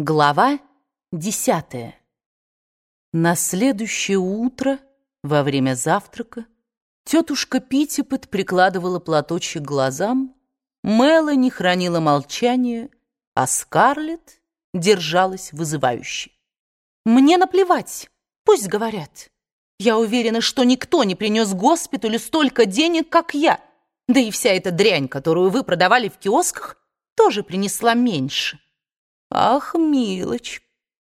Глава десятая. На следующее утро, во время завтрака, тетушка Питтипет прикладывала платочек к глазам, Мелани хранила молчание, а Скарлетт держалась вызывающе. «Мне наплевать, пусть говорят. Я уверена, что никто не принес госпиталю столько денег, как я. Да и вся эта дрянь, которую вы продавали в киосках, тоже принесла меньше». «Ах, милочка,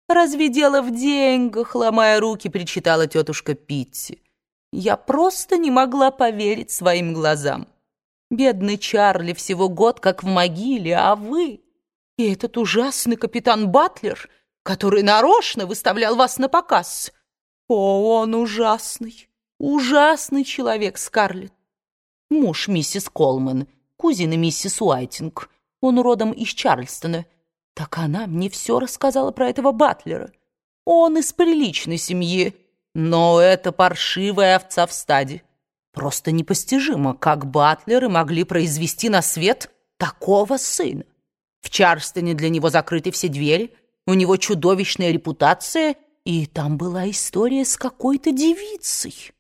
разве дело в деньгах?» Ломая руки, причитала тетушка Питти. Я просто не могла поверить своим глазам. Бедный Чарли всего год как в могиле, а вы... И этот ужасный капитан Батлер, который нарочно выставлял вас на показ. О, он ужасный, ужасный человек, Скарлетт. Муж миссис Колман, кузина миссис Уайтинг. Он родом из Чарльстона. Так она мне все рассказала про этого Батлера. Он из приличной семьи, но это паршивая овца в стаде. Просто непостижимо, как Батлеры могли произвести на свет такого сына. В Чарльстоне для него закрыты все двери, у него чудовищная репутация, и там была история с какой-то девицей.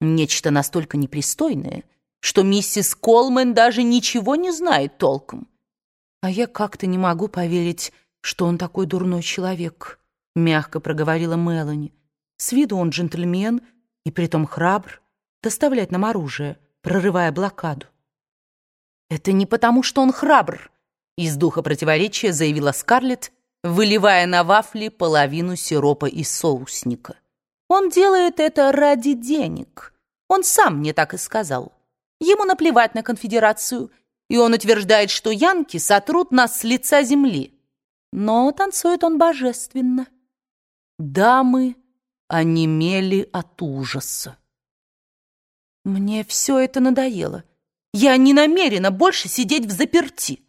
Нечто настолько непристойное, что миссис Колмен даже ничего не знает толком. «А я как-то не могу поверить, что он такой дурной человек», — мягко проговорила Мелани. «С виду он джентльмен и притом храбр, доставлять нам оружие, прорывая блокаду». «Это не потому, что он храбр», — из духа противоречия заявила Скарлетт, выливая на вафли половину сиропа из соусника. «Он делает это ради денег. Он сам мне так и сказал. Ему наплевать на конфедерацию» и он утверждает, что янки сотрут нас с лица земли. Но танцует он божественно. Дамы онемели от ужаса. Мне все это надоело. Я не намерена больше сидеть в заперти.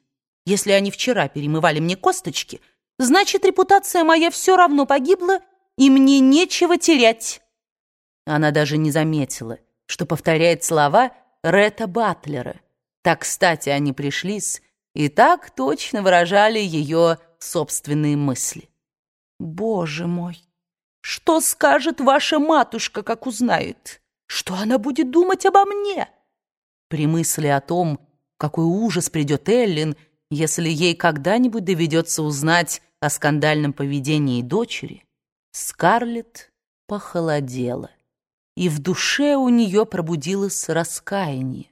Если они вчера перемывали мне косточки, значит, репутация моя все равно погибла, и мне нечего терять. Она даже не заметила, что повторяет слова Ретта Батлера — так, кстати, они пришлись и так точно выражали ее собственные мысли. «Боже мой! Что скажет ваша матушка, как узнает? Что она будет думать обо мне?» При мысли о том, какой ужас придет Эллин, если ей когда-нибудь доведется узнать о скандальном поведении дочери, Скарлетт похолодела, и в душе у нее пробудилось раскаяние.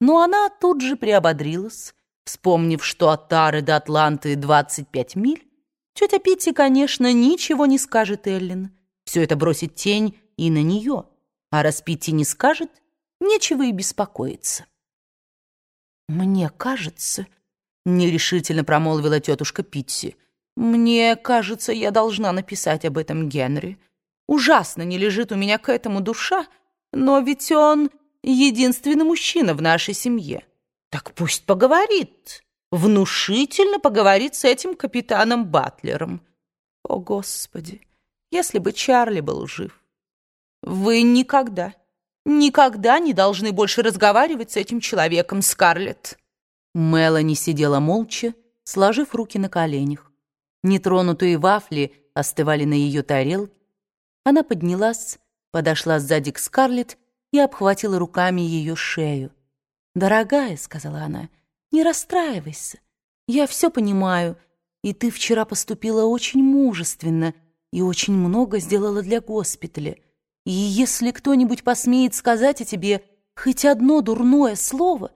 Но она тут же приободрилась, вспомнив, что от Тары до Атланты 25 миль. Тетя Питти, конечно, ничего не скажет Эллен. Все это бросит тень и на нее. А раз Питти не скажет, нечего и беспокоиться. «Мне кажется», — нерешительно промолвила тетушка Питти, «мне кажется, я должна написать об этом Генри. Ужасно не лежит у меня к этому душа, но ведь он единственный мужчина в нашей семье. Так пусть поговорит, внушительно поговорит с этим капитаном Батлером. О, Господи, если бы Чарли был жив. Вы никогда, никогда не должны больше разговаривать с этим человеком, Скарлетт. Мелани сидела молча, сложив руки на коленях. Нетронутые вафли остывали на ее тарелке. Она поднялась, подошла сзади к Скарлетт и обхватила руками ее шею. «Дорогая», — сказала она, — «не расстраивайся. Я все понимаю, и ты вчера поступила очень мужественно и очень много сделала для госпиталя. И если кто-нибудь посмеет сказать о тебе хоть одно дурное слово,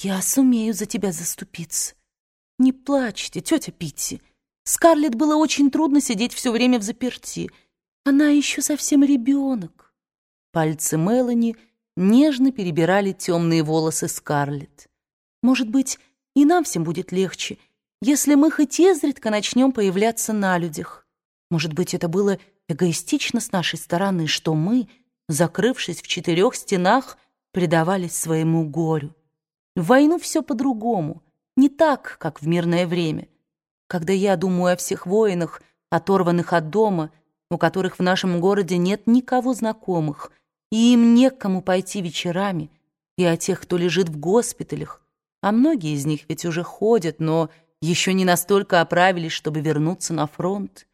я сумею за тебя заступиться. Не плачьте, тетя Питти. Скарлетт было очень трудно сидеть все время в заперти. Она еще совсем ребенок. Пальцы Мелани нежно перебирали темные волосы Скарлетт. «Может быть, и нам всем будет легче, если мы хоть изредка начнем появляться на людях. Может быть, это было эгоистично с нашей стороны, что мы, закрывшись в четырех стенах, предавались своему горю. В войну все по-другому, не так, как в мирное время. Когда я думаю о всех воинах, оторванных от дома, у которых в нашем городе нет никого знакомых, и им некому пойти вечерами, и о тех, кто лежит в госпиталях, а многие из них ведь уже ходят, но еще не настолько оправились, чтобы вернуться на фронт.